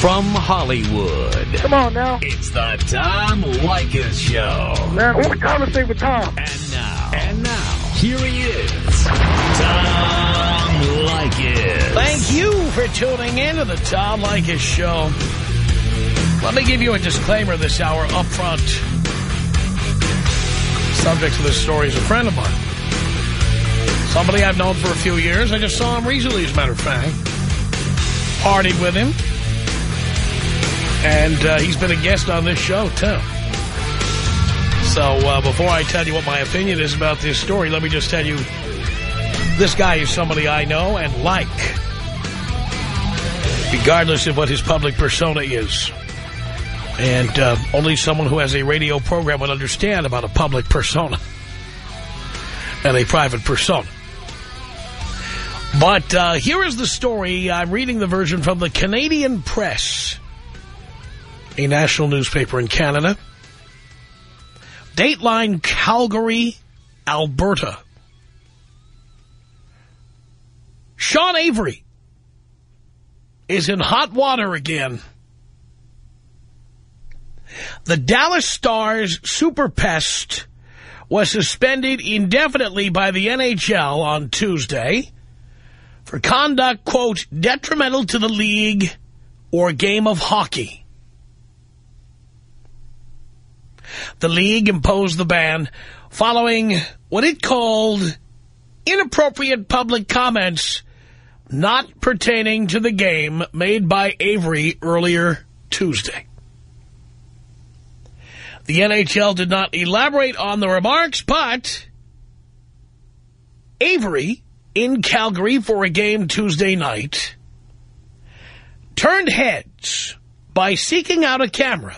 From Hollywood. Come on now. It's the Tom Leykis Show. Man, I want to conversate with Tom. And now. And now. Here he is. Tom Leykis. Thank you for tuning in to the Tom Leykis Show. Let me give you a disclaimer this hour up front. Subject of this story is a friend of mine. Somebody I've known for a few years. I just saw him recently, as a matter of fact. Partied with him. And uh, he's been a guest on this show, too. So uh, before I tell you what my opinion is about this story, let me just tell you, this guy is somebody I know and like, regardless of what his public persona is. And uh, only someone who has a radio program would understand about a public persona and a private persona. But uh, here is the story. I'm reading the version from the Canadian Press, a national newspaper in Canada. Dateline Calgary, Alberta. Sean Avery is in hot water again. The Dallas Stars super pest was suspended indefinitely by the NHL on Tuesday for conduct, quote, detrimental to the league or game of hockey. The league imposed the ban following what it called inappropriate public comments not pertaining to the game made by Avery earlier Tuesday. The NHL did not elaborate on the remarks, but Avery in Calgary for a game Tuesday night turned heads by seeking out a camera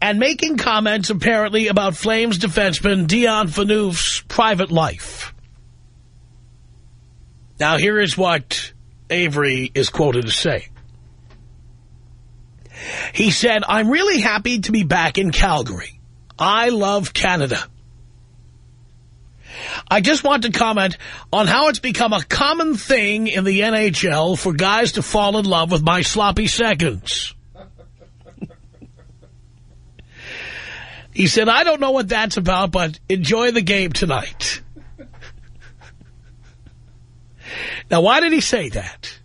and making comments apparently about Flames defenseman Dion Phaneuf's private life. Now here is what Avery is quoted as saying. He said, I'm really happy to be back in Calgary. I love Canada. I just want to comment on how it's become a common thing in the NHL for guys to fall in love with my sloppy seconds. He said, I don't know what that's about, but enjoy the game tonight. now, why did he say that?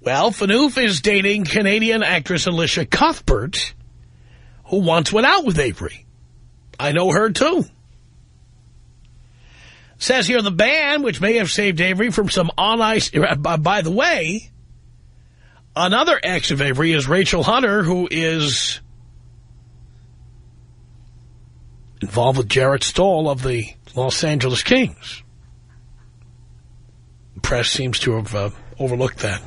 Well, Phaneuf is dating Canadian actress Elisha Cuthbert, who once went out with Avery. I know her, too. Says here the ban, which may have saved Avery from some on-ice... By the way, another ex of Avery is Rachel Hunter, who is involved with Jarrett Stoll of the Los Angeles Kings. The press seems to have uh, overlooked that.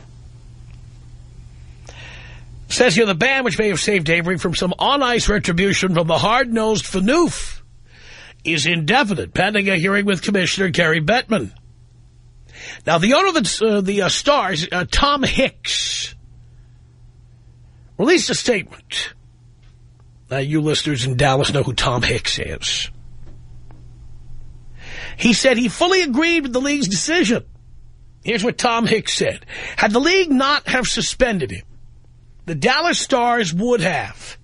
Says here the ban, which may have saved Avery from some on-ice retribution from the hard-nosed Phaneuf, is indefinite, pending a hearing with Commissioner Gary Bettman. Now, the owner of the, uh, the uh, Stars, uh, Tom Hicks, released a statement. Now, you listeners in Dallas know who Tom Hicks is. He said he fully agreed with the league's decision. Here's what Tom Hicks said. Had the league not have suspended him, the Dallas Stars would have.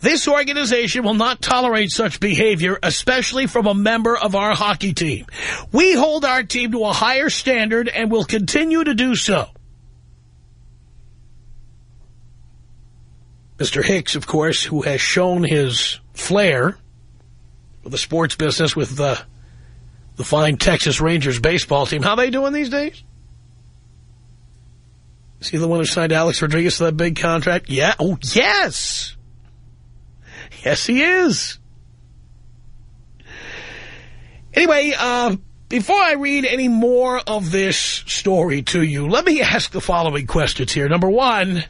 This organization will not tolerate such behavior, especially from a member of our hockey team. We hold our team to a higher standard and will continue to do so. Mr. Hicks, of course, who has shown his flair for the sports business with the, the fine Texas Rangers baseball team. How they doing these days? Is he the one who signed Alex Rodriguez to that big contract? Yeah. Oh, yes. Yes, he is. Anyway, uh, before I read any more of this story to you, let me ask the following questions here. Number one,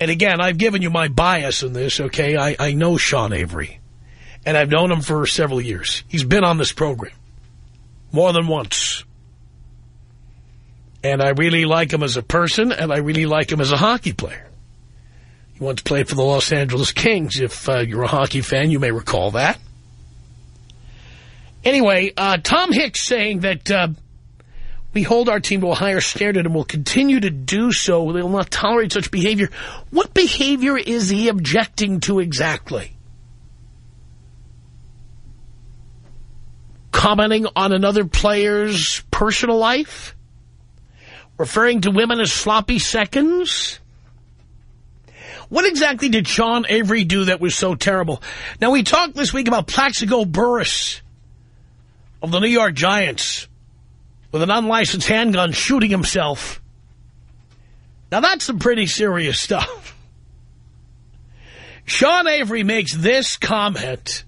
and again, I've given you my bias in this, okay? I, I know Sean Avery, and I've known him for several years. He's been on this program more than once. And I really like him as a person, and I really like him as a hockey player. He once played for the Los Angeles Kings. If uh, you're a hockey fan, you may recall that. Anyway, uh, Tom Hicks saying that uh, We hold our team to a higher standard and will continue to do so. They will not tolerate such behavior. What behavior is he objecting to exactly? Commenting on another player's personal life? Referring to women as sloppy seconds? What exactly did Sean Avery do that was so terrible? Now, we talked this week about Plaxico Burress of the New York Giants with an unlicensed handgun shooting himself. Now, that's some pretty serious stuff. Sean Avery makes this comment,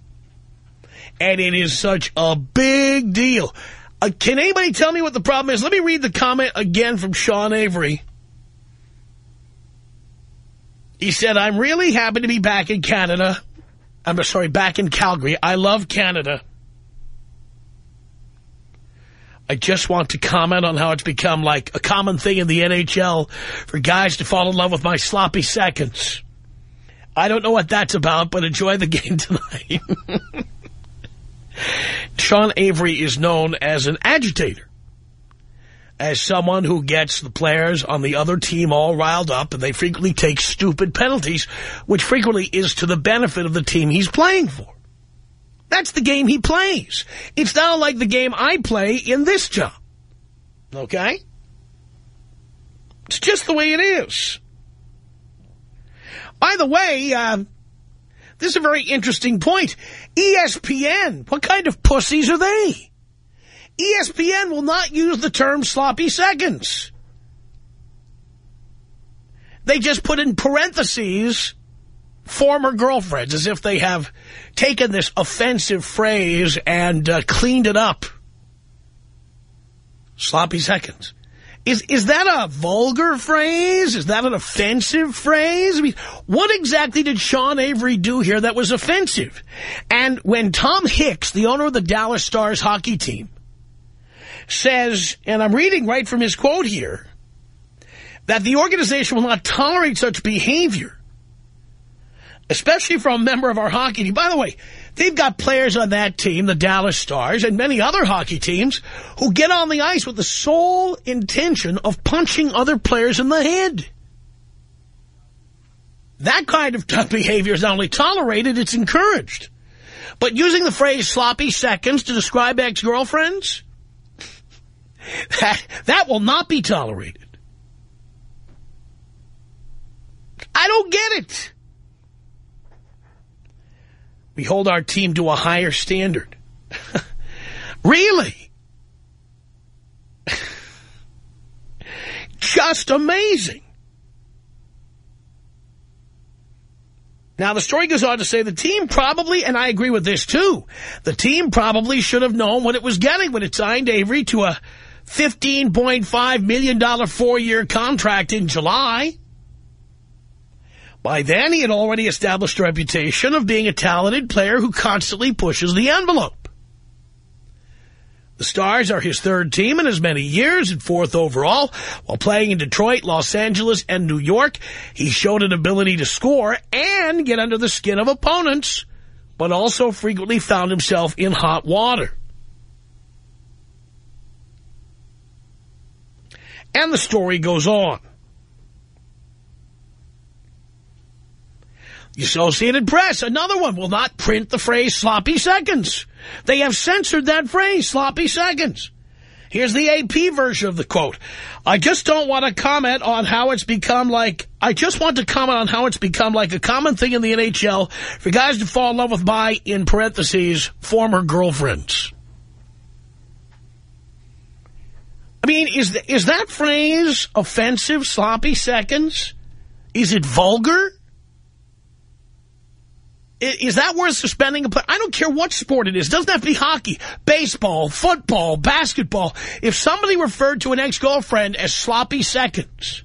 and it is such a big deal. Uh, can anybody tell me what the problem is? Let me read the comment again from Sean Avery. He said, I'm really happy to be back in Canada. I'm sorry, back in Calgary. I love Canada. I just want to comment on how it's become like a common thing in the NHL for guys to fall in love with my sloppy seconds. I don't know what that's about, but enjoy the game tonight. Sean Avery is known as an agitator, as someone who gets the players on the other team all riled up, and they frequently take stupid penalties, which frequently is to the benefit of the team he's playing for. That's the game he plays. It's not like the game I play in this job. Okay? It's just the way it is. By the way, uh, this is a very interesting point. ESPN, what kind of pussies are they? ESPN will not use the term sloppy seconds. They just put in parentheses former girlfriends, as if they have taken this offensive phrase and uh, cleaned it up. Sloppy seconds. Is is that a vulgar phrase? Is that an offensive phrase? I mean, what exactly did Sean Avery do here that was offensive? And when Tom Hicks, the owner of the Dallas Stars hockey team, says, and I'm reading right from his quote here, that the organization will not tolerate such behavior, especially from a member of our hockey team. By the way, they've got players on that team, the Dallas Stars, and many other hockey teams, who get on the ice with the sole intention of punching other players in the head. That kind of behavior is not only tolerated, it's encouraged. But using the phrase sloppy seconds to describe ex-girlfriends, that, that will not be tolerated. I don't get it. We hold our team to a higher standard. really? Just amazing. Now, the story goes on to say the team probably, and I agree with this too, the team probably should have known what it was getting when it signed Avery to a $15.5 million four-year contract in July. By then, he had already established a reputation of being a talented player who constantly pushes the envelope. The Stars are his third team in as many years and fourth overall. While playing in Detroit, Los Angeles, and New York, he showed an ability to score and get under the skin of opponents, but also frequently found himself in hot water. And the story goes on. The Associated Press, another one, will not print the phrase sloppy seconds. They have censored that phrase, sloppy seconds. Here's the AP version of the quote. I just don't want to comment on how it's become like, I just want to comment on how it's become like a common thing in the NHL for guys to fall in love with my, in parentheses, former girlfriends. I mean, is, is that phrase offensive, sloppy seconds? Is it vulgar? Is that worth suspending a player? I don't care what sport it is. It doesn't have to be hockey, baseball, football, basketball. If somebody referred to an ex-girlfriend as sloppy seconds,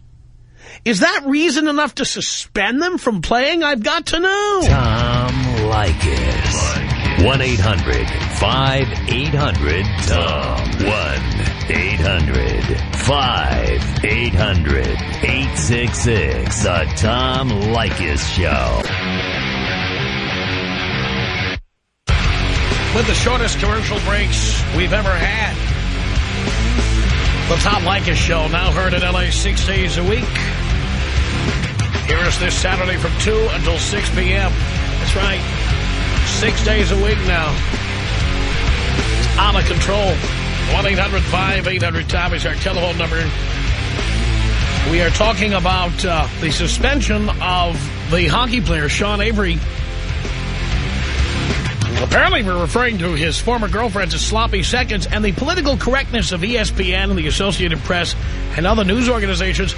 is that reason enough to suspend them from playing? I've got to know. Tom Leykis. 1-800-5800-TOM. 1-800-5800-866. The Tom Leykis Show. With the shortest commercial breaks we've ever had. The Tom Leykis Show, now heard in L.A. six days a week. Hear us this Saturday from 2 until 6 p.m. That's right. Six days a week now. It's out of control. 1-800-5800-TOM is our telephone number. We are talking about uh, the suspension of the hockey player, Sean Avery. Apparently, we're referring to his former girlfriends as sloppy seconds and the political correctness of ESPN and the Associated Press and other news organizations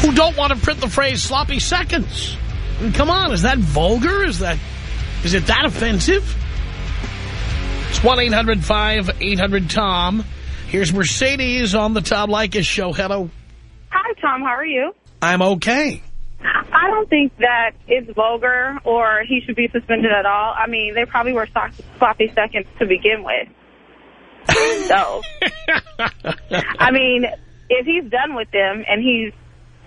who don't want to print the phrase sloppy seconds. I mean, come on, is that vulgar? Is that is it that offensive? It's 1-800-5800-TOM. Here's Mercedes on the Tom Leykis show. Hello. Hi, Tom. How are you? I'm okay. I don't think that it's vulgar or he should be suspended at all. I mean, they probably were sloppy seconds to begin with. So, I mean, if he's done with them and he's,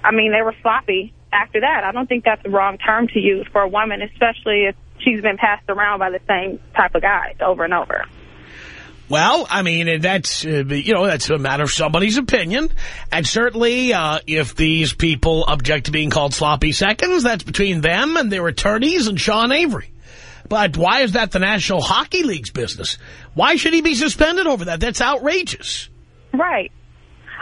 I mean, they were sloppy after that, I don't think that's the wrong term to use for a woman, especially if she's been passed around by the same type of guys over and over. Well, I mean, that's, uh, you know, that's a matter of somebody's opinion. And certainly, uh, if these people object to being called sloppy seconds, that's between them and their attorneys and Sean Avery. But why is that the National Hockey League's business? Why should he be suspended over that? That's outrageous. Right.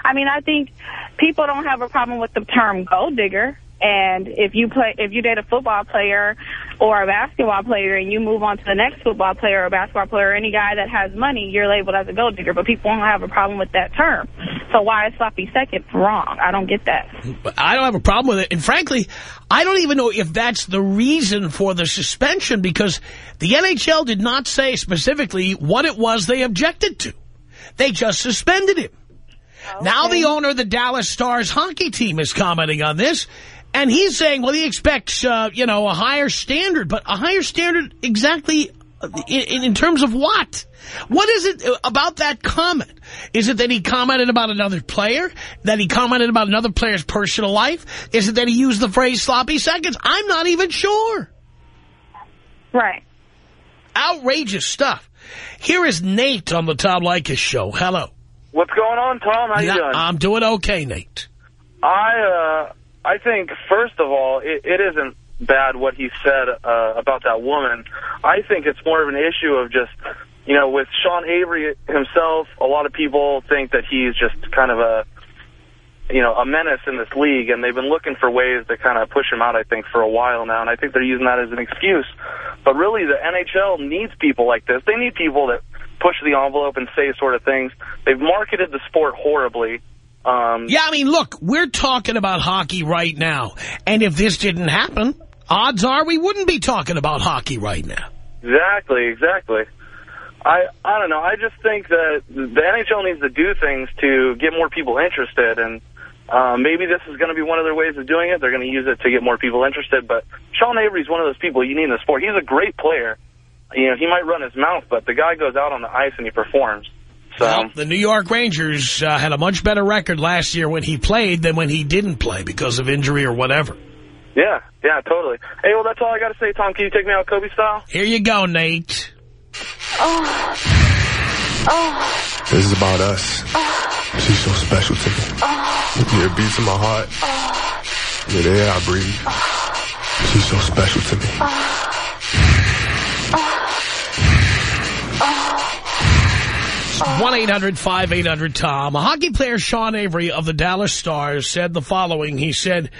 I mean, I think people don't have a problem with the term gold digger. And if you play, if you date a football player or a basketball player and you move on to the next football player or basketball player, or any guy that has money, you're labeled as a gold digger. But people don't have a problem with that term. So why is sloppy second wrong? I don't get that. I don't have a problem with it. And frankly, I don't even know if that's the reason for the suspension because the NHL did not say specifically what it was they objected to. They just suspended him. Okay. Now the owner of the Dallas Stars hockey team is commenting on this. And he's saying, well, he expects, uh, you know, a higher standard. But a higher standard exactly uh, in, in, terms of what? What is it about that comment? Is it that he commented about another player? That he commented about another player's personal life? Is it that he used the phrase sloppy seconds? I'm not even sure. Right. Outrageous stuff. Here is Nate on the Tom Leykis show. Hello. What's going on, Tom? How you doing? I'm doing okay, Nate. I, uh, I think, first of all, it, it isn't bad what he said uh, about that woman. I think it's more of an issue of just, you know, with Sean Avery himself, a lot of people think that he's just kind of a, you know, a menace in this league, and they've been looking for ways to kind of push him out, I think, for a while now, and I think they're using that as an excuse. But really, the NHL needs people like this. They need people that push the envelope and say sort of things. They've marketed the sport horribly. Um, yeah, I mean, look, we're talking about hockey right now. And if this didn't happen, odds are we wouldn't be talking about hockey right now. Exactly, exactly. I I don't know. I just think that the NHL needs to do things to get more people interested. And uh, maybe this is going to be one of their ways of doing it. They're going to use it to get more people interested. But Sean Avery's one of those people you need in the sport. He's a great player. You know, he might run his mouth, but the guy goes out on the ice and he performs. So well, the New York Rangers uh, had a much better record last year when he played than when he didn't play because of injury or whatever. Yeah, yeah, totally. Hey, well, that's all I got to say, Tom. Can you take me out Kobe style? Here you go, Nate. Oh. Oh. This is about us. Oh. She's so special to me. Oh. Yeah, it beats in my heart. Oh. Yeah, the air I breathe. Oh. She's so special to me. Oh. 1-800-5800-TOM. A hockey player, Sean Avery of the Dallas Stars, said the following. He said,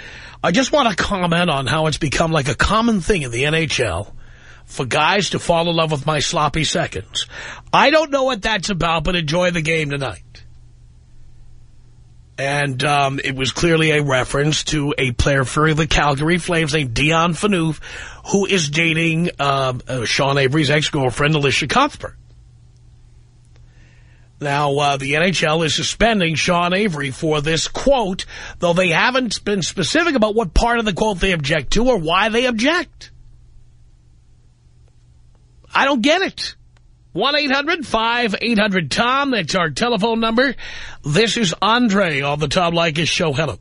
I just want to comment on how it's become like a common thing in the NHL for guys to fall in love with my sloppy seconds. I don't know what that's about, but enjoy the game tonight. And um, it was clearly a reference to a player for the Calgary Flames named Dion Phaneuf, who is dating uh, uh, Sean Avery's ex-girlfriend, Elisha Cuthbert. Now, uh, the NHL is suspending Sean Avery for this quote, though they haven't been specific about what part of the quote they object to or why they object. I don't get it. 1-800-5800-TOM. That's our telephone number. This is Andre on the Tom Leykis show. Hello.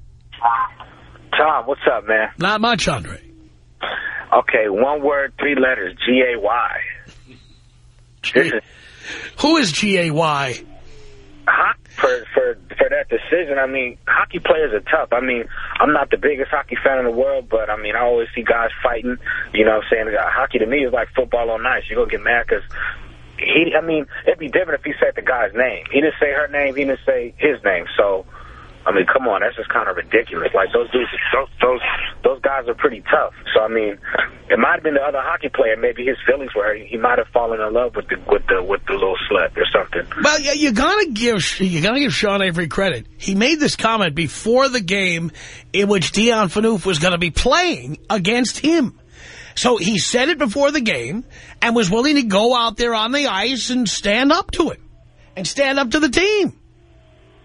Tom, what's up, man? Not much, Andre. Okay, one word, three letters, G-A-Y. Who is G-A-Y? For, for for that decision. I mean, hockey players are tough. I mean, I'm not the biggest hockey fan in the world, but I mean, I always see guys fighting. You know what I'm saying? Uh, hockey to me is like football on ice. You go get mad because he, I mean, it'd be different if he said the guy's name. He didn't say her name. He didn't say his name. So, I mean, come on, that's just kind of ridiculous. Like those dudes, those those those guys are pretty tough. So I mean, it might have been the other hockey player. Maybe his feelings were. He might have fallen in love with the with the with the little slut or something. Well, you, you gotta give you gotta give Sean Avery credit. He made this comment before the game in which Dion Phaneuf was going to be playing against him. So he said it before the game and was willing to go out there on the ice and stand up to it and stand up to the team.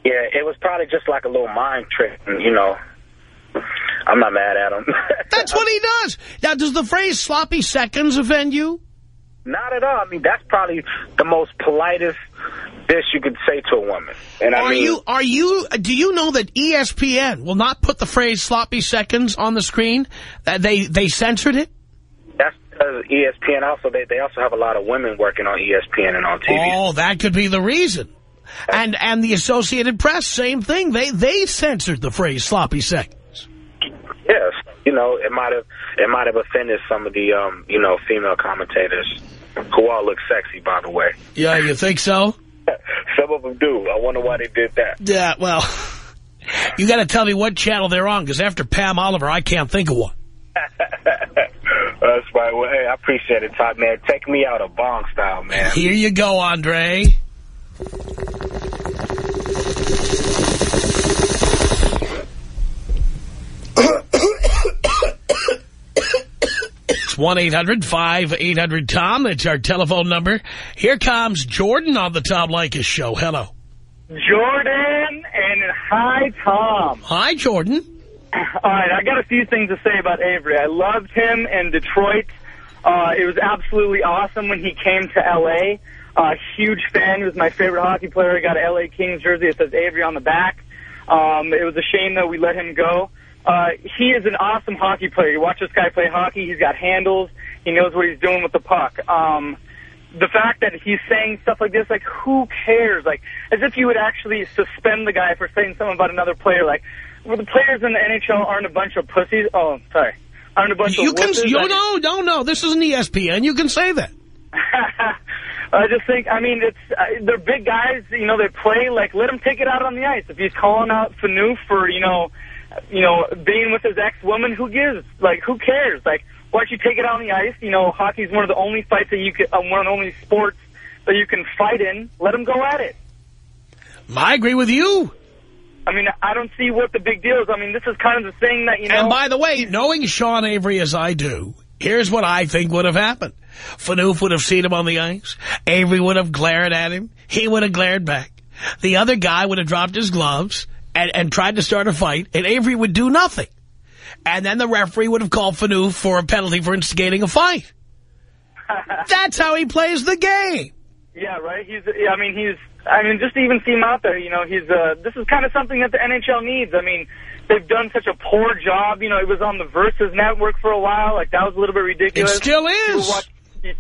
Yeah, it was probably just like a little mind trick, you know. I'm not mad at him. That's what he does. Now, does the phrase sloppy seconds offend you? Not at all. I mean, that's probably the most politest dish you could say to a woman. And I are mean, you, are you, do you know that ESPN will not put the phrase sloppy seconds on the screen? Uh, they, they censored it? That's because ESPN also, they, they also have a lot of women working on ESPN and on TV. Oh, that could be the reason. And and the Associated Press, same thing. They they censored the phrase sloppy seconds. Yes, you know, it might have it might have offended some of the um, you know, female commentators who all look sexy, by the way. Yeah, you think so? some of them do. I wonder why they did that. Yeah, well, you got to tell me what channel they're on, because after Pam Oliver, I can't think of one. That's right. Well, hey, I appreciate it, Todd, man. Take me out a bong style, man. Here you go, Andre. It's 1-800-5800-TOM. That's our telephone number. Here comes Jordan on the Tom Leykis show. Hello. Jordan and hi, Tom. Hi, Jordan. All right, I got a few things to say about Avery. I loved him in Detroit. Uh, it was absolutely awesome when he came to L.A. Uh, huge fan. He was my favorite hockey player. He got an L.A. Kings jersey. It says Avery on the back. Um, it was a shame that we let him go. Uh, he is an awesome hockey player. You watch this guy play hockey. He's got handles. He knows what he's doing with the puck. Um, the fact that he's saying stuff like this, like, who cares? Like, as if you would actually suspend the guy for saying something about another player. Like, well, the players in the NHL aren't a bunch of pussies. Oh, sorry. Aren't a bunch You of can, wusses you that- no, no, no. This isn't E ESPN. You can say that. I just think, I mean, it's uh, they're big guys. You know, they play. Like, let him take it out on the ice. If he's calling out Phaneuf for, you know, you know, being with his ex-woman, who gives? Like, who cares? Like, why don't you take it out on the ice? You know, hockey's one of the only fights that you can, uh, one of the only sports that you can fight in. Let him go at it. I agree with you. I mean, I don't see what the big deal is. I mean, this is kind of the thing that, you know... And by the way, knowing Sean Avery as I do, here's what I think would have happened. Phaneuf would have seen him on the ice. Avery would have glared at him. He would have glared back. The other guy would have dropped his gloves and, and tried to start a fight, and Avery would do nothing. And then the referee would have called Phaneuf for a penalty for instigating a fight. That's how he plays the game. Yeah, right. He's. yeah, I mean, he's. I mean, just to even see him out there, you know, he's. Uh, this is kind of something that the NHL needs. I mean, they've done such a poor job. You know, it was on the Versus network for a while. Like that was a little bit ridiculous. It still You were, is. watch,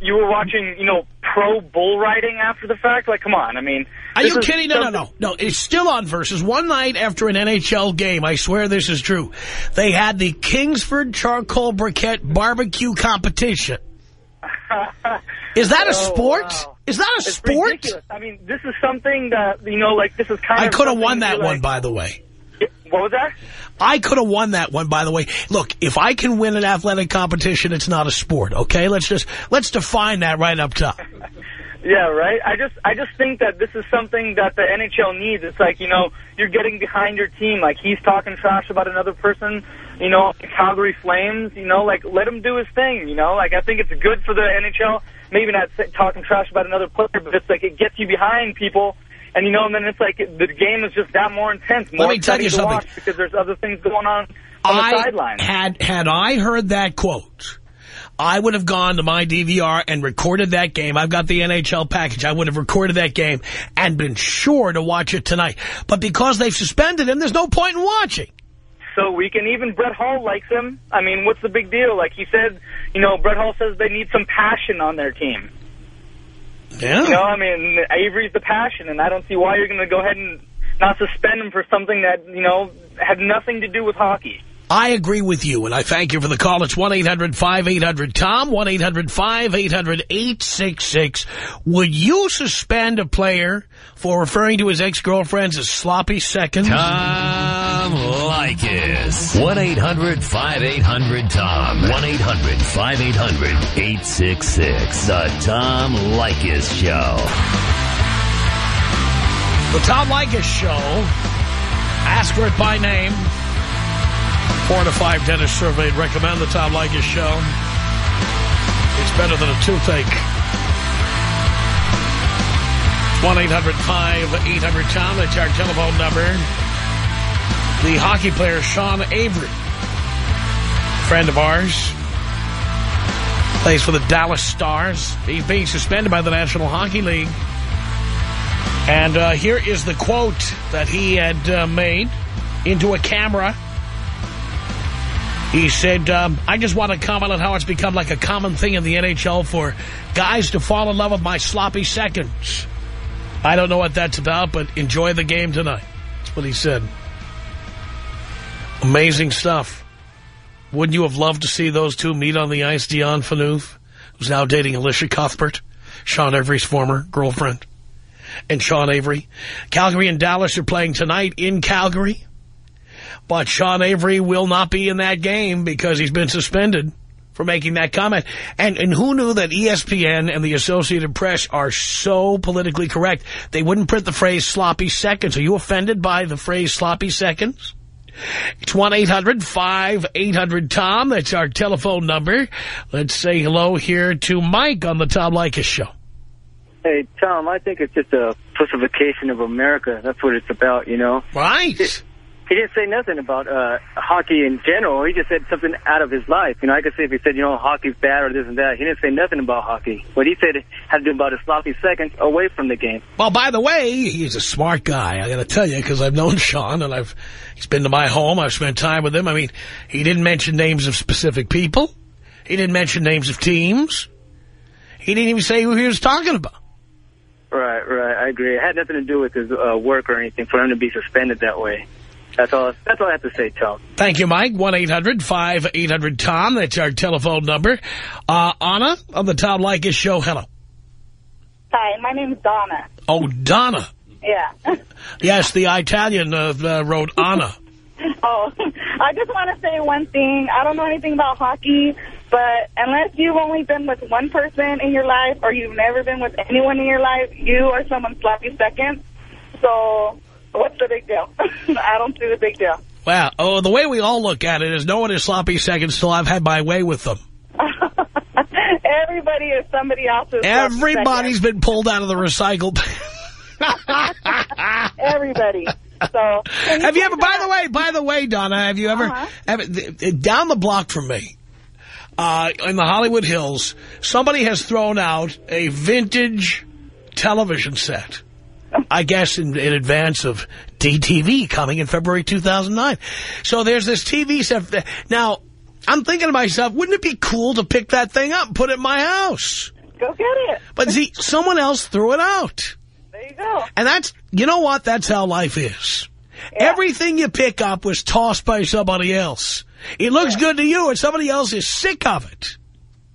you were watching, you know, pro bull riding after the fact. Like, come on. I mean, Are you kidding? No, no, no. No, it's still on Versus. One night after an NHL game, I swear this is true, they had the Kingsford Charcoal Briquette Barbecue Competition. Is that a Oh, sport? wow. Is that a It's sport? ridiculous. I mean, this is something that you know, like this is kind I of. I could have won that be one, by the way. What was that? I could have won that one, by the way. Look, if I can win an athletic competition, it's not a sport, okay? Let's just, let's define that right up top. Yeah, right. I just, I just think that this is something that the NHL needs. It's like you know, you're getting behind your team. Like he's talking trash about another person. You know, Calgary Flames. You know, like let him do his thing. You know, like I think it's good for the NHL. Maybe not talking trash about another player, but it's like it gets you behind people. And you know, and then it's like the game is just that more intense. More me tell you exciting to something. watch because there's other things going on on the I sideline. had, had I heard that quote, I would have gone to my DVR and recorded that game. I've got the NHL package. I would have recorded that game and been sure to watch it tonight. But because they've suspended him, there's no point in watching. So we can even Brett Hull likes him. I mean, what's the big deal? Like he said, you know, Brett Hull says they need some passion on their team. Yeah. You know, I mean, Avery's the passion, and I don't see why you're going to go ahead and not suspend him for something that, you know, had nothing to do with hockey. I agree with you, and I thank you for the call. It's 1-800-5800-TOM, 1-800-5800-866. Would you suspend a player for referring to his ex-girlfriends as sloppy seconds? Tom oh. Leykis. 1-800-5800-TOM. 1-800-5800-866. The Tom Leykis Show. The Tom Leykis Show. Ask for it by name. Four to five dentists surveyed recommend the Tom Leykis Show. It's better than a toothache. 1-800-5800-TOM. That's our telephone number. The hockey player Sean Avery, friend of ours, plays for the Dallas Stars. He's being suspended by the National Hockey League. And uh, here is the quote that he had uh, made into a camera. He said, um, I just want to comment on how it's become like a common thing in the NHL for guys to fall in love with my sloppy seconds. I don't know what that's about, but enjoy the game tonight. That's what he said. Amazing stuff. Wouldn't you have loved to see those two meet on the ice, Dion Phaneuf, who's now dating Elisha Cuthbert, Sean Avery's former girlfriend, and Sean Avery. Calgary and Dallas are playing tonight in Calgary. But Sean Avery will not be in that game because he's been suspended for making that comment. And and who knew that ESPN and the Associated Press are so politically correct? They wouldn't print the phrase sloppy seconds. Are you offended by the phrase sloppy seconds? It's 1-800-5800-TOM. That's our telephone number. Let's say hello here to Mike on the Tom Leykis Show. Hey, Tom, I think it's just a pussification of America. That's what it's about, you know? Right. He didn't say nothing about uh, hockey in general. He just said something out of his life. You know, I could see if he said, you know, hockey's bad or this and that. He didn't say nothing about hockey. What he said had to do about his sloppy seconds away from the game. Well, by the way, he's a smart guy. I got to tell you, because I've known Sean, and I've he's been to my home. I've spent time with him. I mean, he didn't mention names of specific people. He didn't mention names of teams. He didn't even say who he was talking about. Right, right. I agree. It had nothing to do with his uh, work or anything for him to be suspended that way. That's all. That's all I have to say, Tom. Thank you, Mike. 1-800-5800-TOM. That's our telephone number. Uh, Anna on the Tom Leykis Show. Hello. Hi, my name's Donna. Oh, Donna. Yeah. Yes, the Italian uh, uh, wrote Anna. oh, I just want to say one thing. I don't know anything about hockey, but unless you've only been with one person in your life or you've never been with anyone in your life, you are someone's sloppy second. So what's the big deal? I don't see the big deal. Well, oh, the way we all look at it is no one is sloppy seconds till I've had my way with them. Everybody is somebody else's Everybody's been pulled out of the recycled. Everybody. So have you ever, by the way, by the way, Donna, have you ever, Uh-huh. ever down the block from me, uh, in the Hollywood Hills, somebody has thrown out a vintage television set. I guess in, in advance of DTV coming in February 2009. So there's this TV set. Now, I'm thinking to myself, wouldn't it be cool to pick that thing up and put it in my house? Go get it. But see, someone else threw it out. There you go. And that's, you know what? That's how life is. Everything you pick up was tossed by somebody else. It looks good to you, and somebody else is sick of it.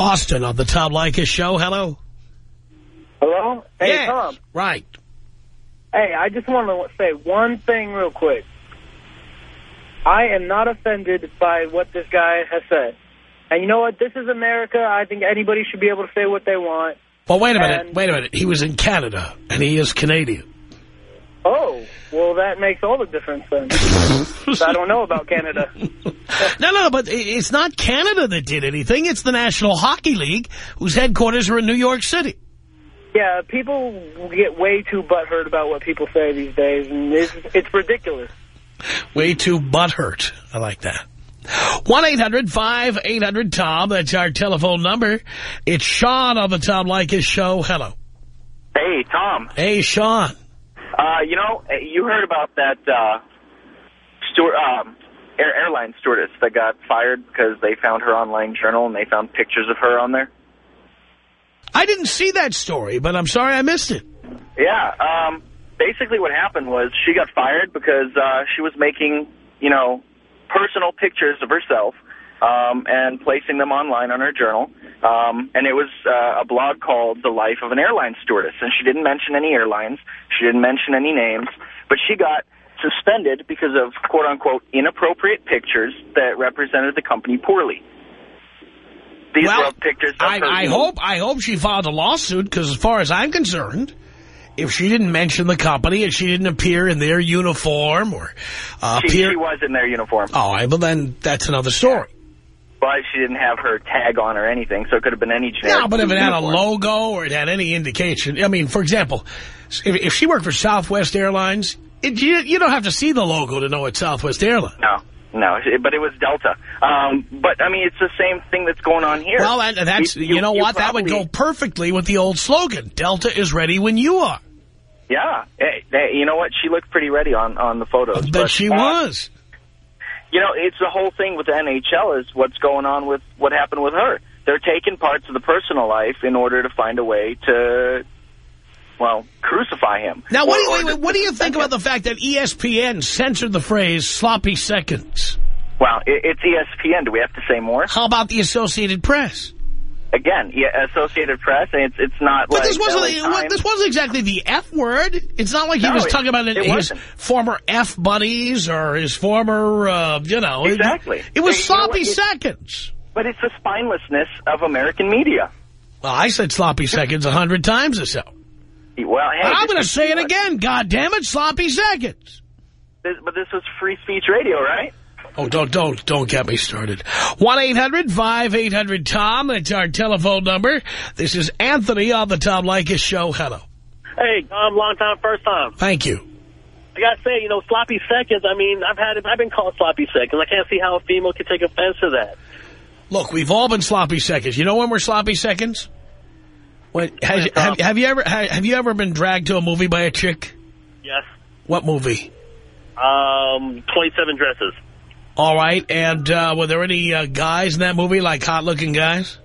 Austin on the Tom Leykis show. Hello. Hello? Hey, Yes. Tom. Right. Hey, I just want to say one thing real quick. I am not offended by what this guy has said. And you know what? This is America. I think anybody should be able to say what they want. Well, wait a minute. And- Wait a minute. He was in Canada, and he is Canadian. Oh. Well, that makes all the difference then. I don't know about Canada. No, no, but it's not Canada that did anything. It's the National Hockey League, whose headquarters are in New York City. Yeah, people get way too butthurt about what people say these days, and it's, it's ridiculous. Way too butthurt. I like that. 1-800-5800-TOM. That's our telephone number. It's Sean on the Tom Leykis show. Hello. Hey, Tom. Hey, Sean. Uh, you know, you heard about that uh, steward, um, air, airline stewardess that got fired because they found her online journal and they found pictures of her on there? I didn't see that story, but I'm sorry I missed it. Yeah. Um, basically what happened was she got fired because uh, she was making, you know, personal pictures of herself um, and placing them online on her journal. Um, and it was uh, a blog called The Life of an Airline Stewardess. And she didn't mention any airlines. She didn't mention any names. But she got suspended because of, quote-unquote, inappropriate pictures that represented the company poorly. These Well, were pictures I. I hope I hope she filed a lawsuit because as far as I'm concerned, if she didn't mention the company and she didn't appear in their uniform or uh, she, appear... she was in their uniform. Oh, well, then that's another story. But she didn't have her tag on or anything, so it could have been any generic No, but if it had a logo or it had any indication, I mean, for example, if, if she worked for Southwest Airlines, it, you, you don't have to see the logo to know it's Southwest Airlines. No, no, but it was Delta. Um, but, I mean, it's the same thing that's going on here. Well, that, that's you, know what? that would go perfectly with the old slogan, Delta is ready when you are. Yeah. Hey, hey, you know what? She looked pretty ready on, on the photos. But but, she uh, was. You know, it's the whole thing with the NHL is what's going on with what happened with her. They're taking parts of the personal life in order to find a way to, well, crucify him. Now, what, do you- wait, what do you think about the fact that ESPN censored the phrase sloppy seconds? Well, it, it's ESPN. Do we have to say more? How about the Associated Press? Again, yeah, Associated Press, and it's it's not But like this wasn't LA this wasn't exactly the F word. It's not like he No, was it- talking about it his wasn't. former F buddies or his former, uh, you know. it- Exactly. It, was Hey, you know sloppy seconds. But it's the spinelessness of American media. Well, I said sloppy seconds a hundred times or so. Well, hey, I'm going to say it again. God damn it, sloppy seconds. This, but this was free speech radio, right? Oh, don't, don't, don't get me started. 1-800-5800-TOM. That's our telephone number. This is Anthony on the Tom Leykis Show. Hello. Hey, Tom, long time, first time. Thank you. I gotta say, you know, sloppy seconds. I mean, I've had, I've been called sloppy seconds. I can't see how a female could take offense to that. Look, we've all been sloppy seconds. You know when we're sloppy seconds? When, has, have, have you ever have, have you ever been dragged to a movie by a chick? Yes. What movie? Um, 27 dresses. All right, and uh, were there any uh, guys in that movie, like hot-looking guys?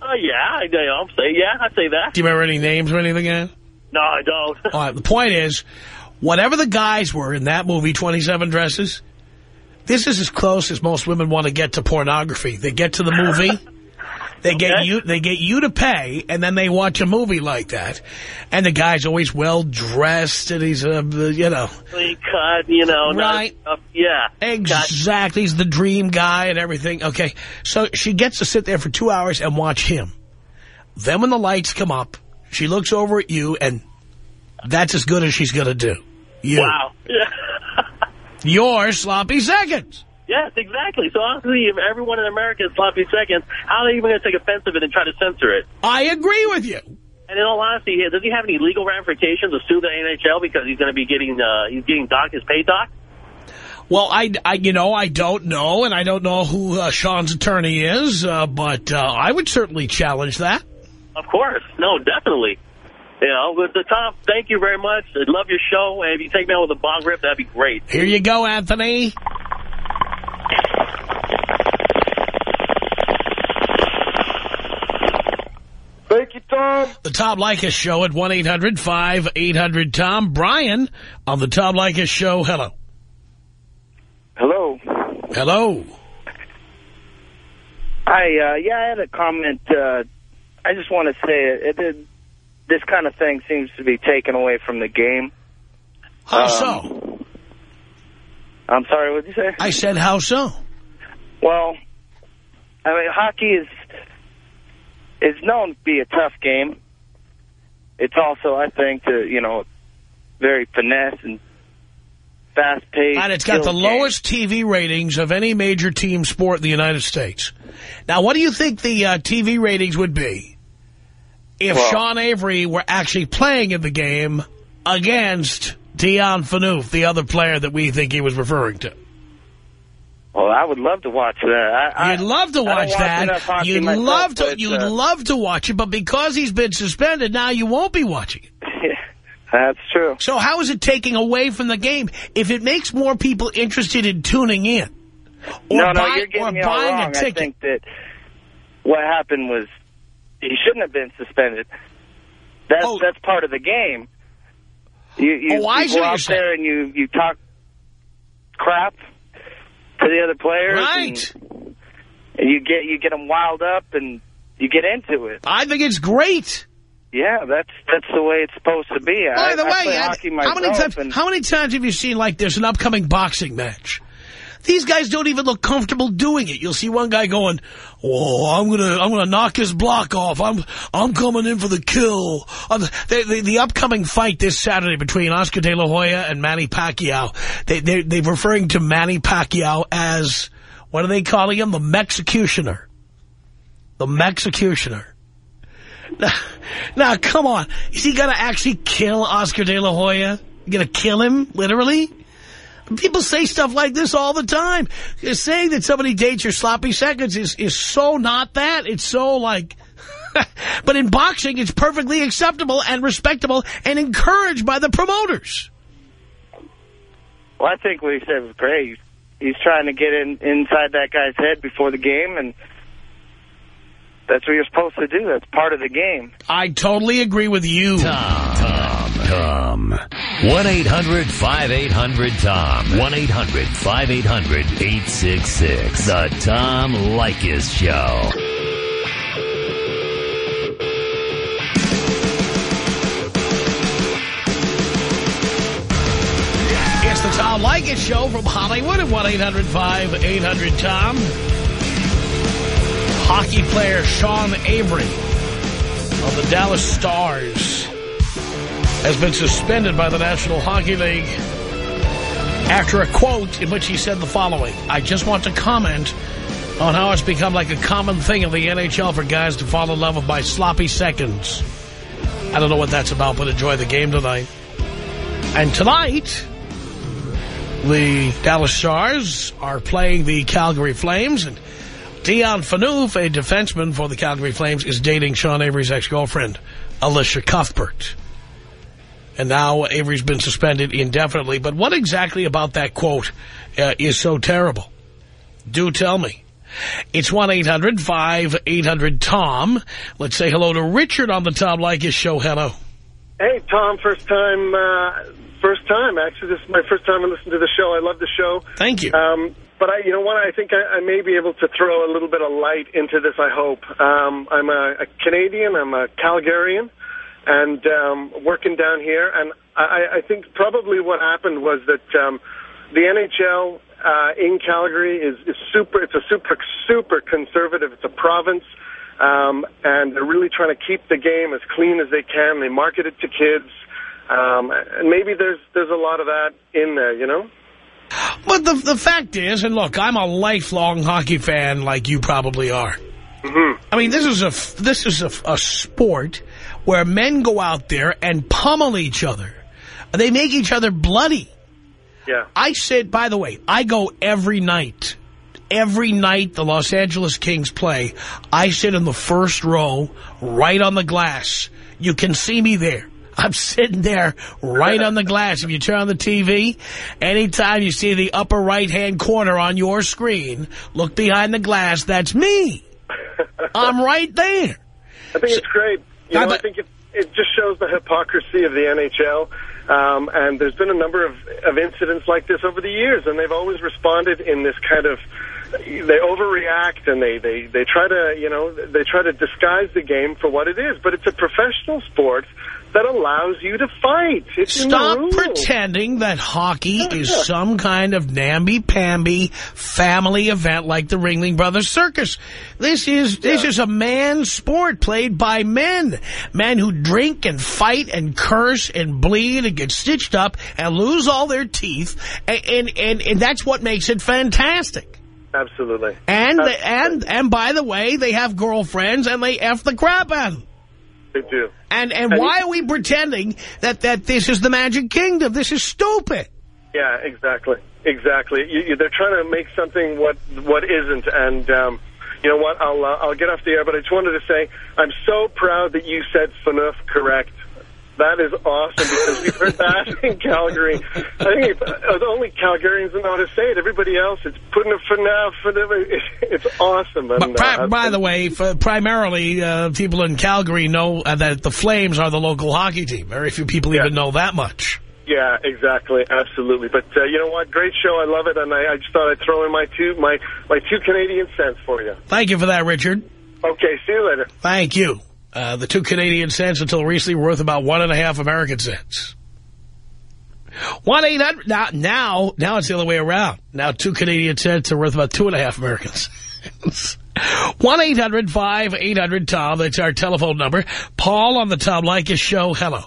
Oh, yeah, I, I'll say, yeah, I'd say that. Do you remember any names or anything? Ed? No, I don't. All right, the point is, whatever the guys were in that movie, 27 Dresses, this is as close as most women want to get to pornography. They get to the movie, they get you they get you to pay, and then they watch a movie like that. And the guy's always well-dressed, and he's, uh, you know... Clean cut, you know. not- Right. uh, yeah. Exactly. He's the dream guy and everything. Okay. So she gets to sit there for two hours and watch him. Then when the lights come up, she looks over at you and that's as good as she's going to do. You. Wow. Yeah. Your sloppy seconds. Yes, exactly. So honestly, if everyone in America is sloppy seconds, how are they even going to take offense of it and try to censor it? I agree with you. And in all honesty, does he have any legal ramifications to sue the NHL because he's going to be getting uh, he's getting docked his pay dock? Well, I, I, you know, I don't know, and I don't know who uh, Sean's attorney is, uh, but uh, I would certainly challenge that. Of course, no, definitely. You know, but the Tom, thank you very much. I love your show, and if you take me out with a bong rip, that'd be great. Here you go, Anthony. Thank you, Tom. The Tom Leykis Show at 1-800-5800-TOM. Brian on the Tom Leykis Show. Hello. Hello. Hello. Hi, uh, yeah, I had a comment. Uh, I just want to say it, it, this kind of thing seems to be taken away from the game. How Um, so? I'm sorry, what did you say? I said how so? Well, I mean, hockey is is known to be a tough game. It's also, I think, to you know, very finesse and fast-paced. And it's got the game. lowest TV ratings of any major team sport in the United States. Now, what do you think the uh, TV ratings would be if Well- Sean Avery were actually playing in the game against Dion Phaneuf, the other player that we think he was referring to? Well, I would love to watch that. I, You'd love to I watch that. hockey You'd myself, love to. but, You'd uh, love to watch it, but because he's been suspended, now you won't be watching it. That's true. So how is it taking away from the game? If it makes more people interested in tuning in, or, no, no, buy- you're getting me buying wrong. a I ticket, think that what happened was he shouldn't have been suspended. That's that's part of the game. You, you, Oh, I you see go out there and you you talk crap to the other players, Right. And, and you get you get them wild up and you get into it. I think it's great. Yeah, that's that's the way it's supposed to be. By I, the way, I- how many times? How many times have you seen like there's an upcoming boxing match? These guys don't even look comfortable doing it. You'll see one guy going, "Oh, I'm gonna, I'm gonna knock his block off. I'm, I'm coming in for the kill." The, the, the upcoming fight this Saturday between Oscar De La Hoya and Manny Pacquiao, they, they, they're referring to Manny Pacquiao as what are they calling him? The Mexicutioner. The Mexicutioner. Now, now, come on. Is he going to actually kill Oscar De La Hoya? Going to kill him, literally? People say stuff like this all the time. Saying that somebody dates your sloppy seconds is, is so not that. It's so like... but in boxing, it's perfectly acceptable and respectable and encouraged by the promoters. Well, I think what he said was great. He's, he's trying to get in inside that guy's head before the game, and that's what you're supposed to do. That's part of the game. I totally agree with you. Tom. Tom. 1-800-5800-TOM. 1-800-5800-866. The Tom Leykis Show. It's the Tom Leykis Show from Hollywood at 1-800-5800-TOM. Hockey player Sean Avery of the Dallas Stars has been suspended by the National Hockey League after a quote in which he said the following, I just want to comment on how it's become like a common thing in the NHL for guys to fall in love with my sloppy seconds. I don't know what that's about, but enjoy the game tonight. And tonight, the Dallas Stars are playing the Calgary Flames, and Dion Phaneuf, a defenseman for the Calgary Flames, is dating Sean Avery's ex-girlfriend, Elisha Cuthbert. And now Avery's been suspended indefinitely. But what exactly about that quote uh, is so terrible? Do tell me. It's 1-800-5800-TOM. Let's say hello to Richard on the Tom Leykis show. Hello. Hey, Tom, first time, uh, first time. Actually, this is my first time I listen to the show. I love the show. Thank you. Um, but I, you know what? I think I, I may be able to throw a little bit of light into this. I hope. Um, I'm a, a Canadian. I'm a Calgarian, and um, working down here. And I, I think probably what happened was that um, the NHL uh, in Calgary is, is super. It's a super super conservative. It's a province. Um, and they're really trying to keep the game as clean as they can. They market it to kids. Um, and maybe there's there's a lot of that in there, you know? But the the fact is, and look, I'm a lifelong hockey fan like you probably are. I mean, this is a this is a, a sport where men go out there and pummel each other. They make each other bloody. Yeah. I sit, by the way, I go every night. Every night the Los Angeles Kings play, I sit in the first row, right on the glass. You can see me there. I'm sitting there right on the glass. If you turn on the TV, anytime you see the upper right-hand corner on your screen, look behind the glass, that's me. I'm right there. I think it's great. You I know, I think it, it just shows the hypocrisy of the NHL. Um, and there's been a number of, of incidents like this over the years, and they've always responded in this kind of they overreact and they, they, they try to, you know, they try to disguise the game for what it is. But it's a professional sport that allows you to fight. It's Stop pretending that hockey is some kind of namby-pamby family event like the Ringling Brothers Circus. This is this is a man's sport played by men. Men who drink and fight and curse and bleed and get stitched up and lose all their teeth. And, and, and, and that's what makes it fantastic. Absolutely. And, and, and by the way, they have girlfriends and they F the crap out of them. They do. And and why are we pretending that, that this is the Magic Kingdom? This is stupid. Yeah, exactly, exactly. You, you, they're trying to make something what what isn't, and um, you know what? I'll uh, I'll get off the air, but I just wanted to say I'm so proud that you said FNUF correct. That is awesome because we've heard that in Calgary. I think it's only Calgarians that know how to say it. Everybody else, it's putting a FNUF. It's awesome. And, But pri uh, by the way, for primarily uh, people in Calgary know uh, that the Flames are the local hockey team. Very few people even know that much. Yeah, exactly, absolutely. But uh, you know what? Great show. I love it, and I, I just thought I'd throw in my two my my two Canadian cents for you. Thank you for that, Richard. Okay, see you later. Thank you. Uh, the two Canadian cents until recently were worth about one and a half American cents. One eight hundred now now now it's the other way around. Now two Canadian cents are worth about two and a half American cents. One eight hundred five eight hundred Tom. That's our telephone number. Paul on the Tom Leykis show. Hello.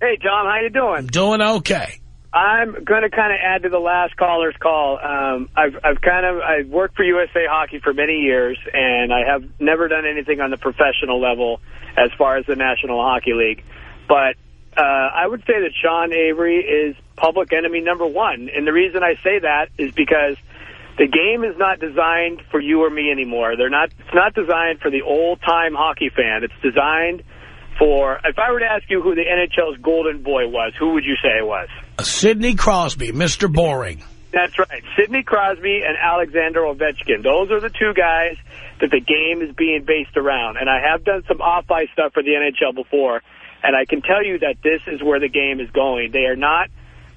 Hey, Tom, how you doing? Doing okay. I'm going to kind of add to the last caller's call. Um, I've, I've kind of I've worked for USA Hockey for many years, and I have never done anything on the professional level as far as the National Hockey League. But uh, I would say that Sean Avery is public enemy number one, and the reason I say that is because the game is not designed for you or me anymore. They're not. It's not designed for the old time hockey fan. It's designed for. If I were to ask you who the NHL's golden boy was, who would you say it was? Sidney Crosby, Mr. Boring. That's right. Sidney Crosby and Alexander Ovechkin. Those are the two guys that the game is being based around. And I have done some off-ice stuff for the NHL before, and I can tell you that this is where the game is going. They are not,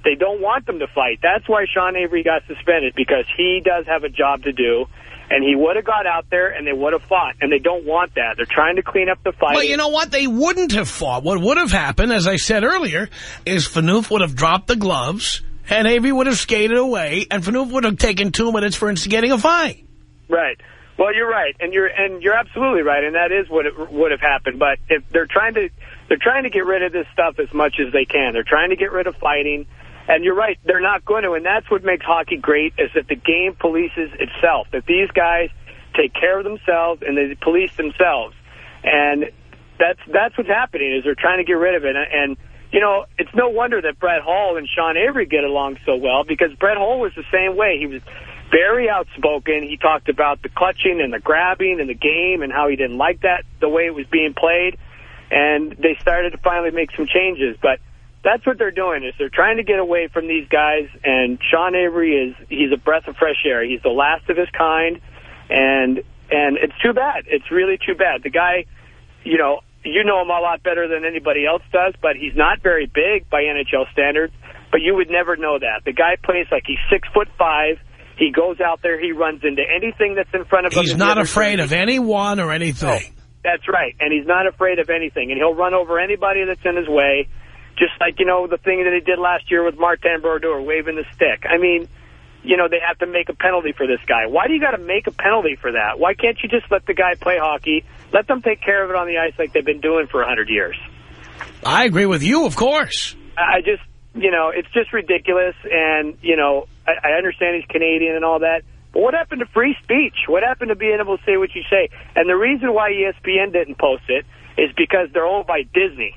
they don't want them to fight. That's why Sean Avery got suspended, because he does have a job to do, and he would have got out there and they would have fought, and they don't want that. They're trying to clean up the fight. Well, you know what? They wouldn't have fought. What would have happened, as I said earlier, is Phaneuf would have dropped the gloves, and Avery would have skated away, and Phaneuf would have taken two minutes for instigating a fight. Right. Well, you're right, and you're and you're absolutely right, and that is what it would have happened. But if they're trying to they're trying to get rid of this stuff as much as they can. They're trying to get rid of fighting, and you're right, they're not going to. And that's what makes hockey great is that the game polices itself. That these guys take care of themselves and they police themselves, and that's that's what's happening is they're trying to get rid of it. And you know, it's no wonder that Brett Hull and Sean Avery get along so well because Brett Hull was the same way. He was very outspoken. He talked about the clutching and the grabbing and the game and how he didn't like that, the way it was being played. And they started to finally make some changes. But that's what they're doing is they're trying to get away from these guys. And Sean Avery is, he's a breath of fresh air. He's the last of his kind. And, and it's too bad. It's really too bad. The guy, you know, you know him a lot better than anybody else does, but he's not very big by NHL standards. But you would never know that. The guy plays like he's six foot five. He goes out there. He runs into anything that's in front of him. He's not afraid of anyone or anything. Oh, that's right. And he's not afraid of anything. And he'll run over anybody that's in his way, just like, you know, the thing that he did last year with Martin Brodeur, waving the stick. I mean, you know, they have to make a penalty for this guy. Why do you got to make a penalty for that? Why can't you just let the guy play hockey? Let them take care of it on the ice like they've been doing for a 100 years. I agree with you, of course. I just, you know, it's just ridiculous. And, you know, I, I understand he's Canadian and all that. But what happened to free speech? What happened to being able to say what you say? And the reason why ESPN didn't post it is because they're owned by Disney.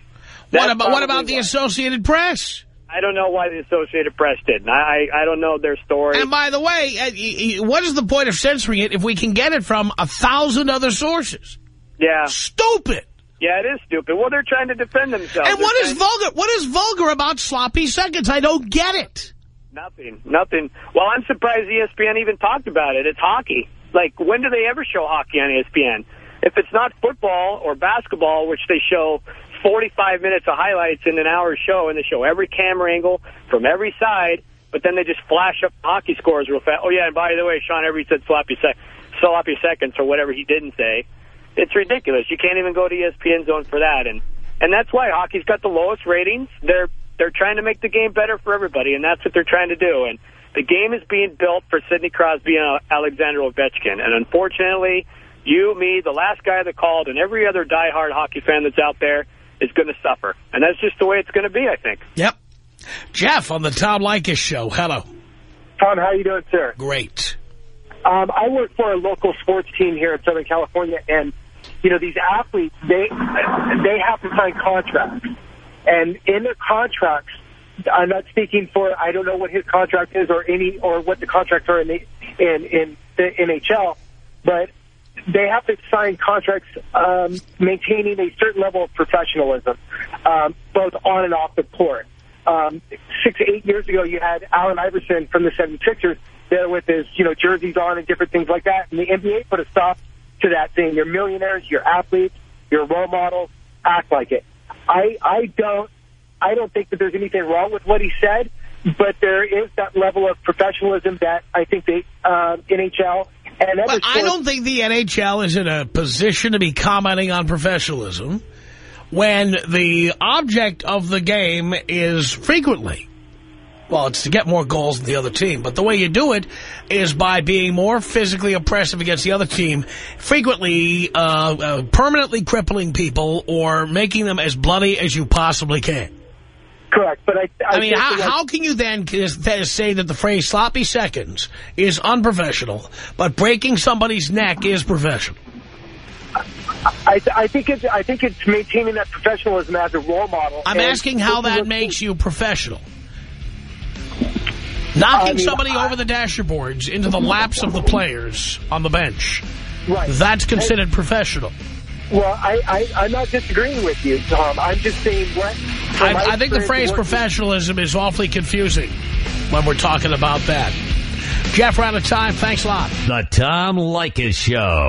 What about, what about the why. Associated Press? I don't know why the Associated Press didn't. I, I don't know their story. And by the way, uh, what is the point of censoring it if we can get it from a thousand other sources? Yeah. Stupid. Yeah, it is stupid. Well, they're trying to defend themselves. And what is vulgar? What is vulgar about sloppy seconds? I don't get it. Nothing. Nothing. Well, I'm surprised ESPN even talked about it. It's hockey. Like, when do they ever show hockey on ESPN? If it's not football or basketball, which they show 45 minutes of highlights in an hour show, and they show every camera angle from every side, but then they just flash up hockey scores real fast. Oh, yeah, and by the way, Sean Avery said sloppy, sec sloppy seconds or whatever he didn't say. It's ridiculous. You can't even go to ESPN Zone for that. And, and that's why hockey's got the lowest ratings. They're, they're trying to make the game better for everybody, and that's what they're trying to do. And the game is being built for Sidney Crosby and Alexander Ovechkin. And unfortunately, you, me, the last guy that called, and every other diehard hockey fan that's out there is going to suffer. And that's just the way it's going to be, I think. Yep. Jeff on the Tom Leykis show. Hello. Tom, how you doing, sir? Great. Um, I work for a local sports team here in Southern California, and you know these athletes they they have to sign contracts, and in their contracts, I'm not speaking for I don't know what his contract is or any or what the contracts are in the in in the NHL, but they have to sign contracts um, maintaining a certain level of professionalism, um, both on and off the court. Um, six, eight years ago, you had Allen Iverson from the 76ers there with his, you know, jerseys on and different things like that. And the NBA put a stop to that saying you're millionaires, you're athletes, you're role models, act like it. I, I don't, I don't think that there's anything wrong with what he said, but there is that level of professionalism that I think the uh, NHL and other I don't think the NHL is in a position to be commenting on professionalism when the object of the game is frequently, well, it's to get more goals than the other team. But the way you do it is by being more physically oppressive against the other team, frequently uh, uh, permanently crippling people or making them as bloody as you possibly can. Correct, but I, I, I mean, how, how can you then say that the phrase sloppy seconds is unprofessional, but breaking somebody's neck is professional? I, I think it's I think it's maintaining that professionalism as a role model. I'm asking how that makes you professional. Knocking I mean, somebody over the dasherboards into the laps of the players on the bench. Right. That's considered professional. Well, I, I I'm not disagreeing with you, Tom. I'm just saying what. I, I think the phrase professionalism is awfully confusing when we're talking about that. Jeff, we're out of time. Thanks a lot. The Tom Leykis Show.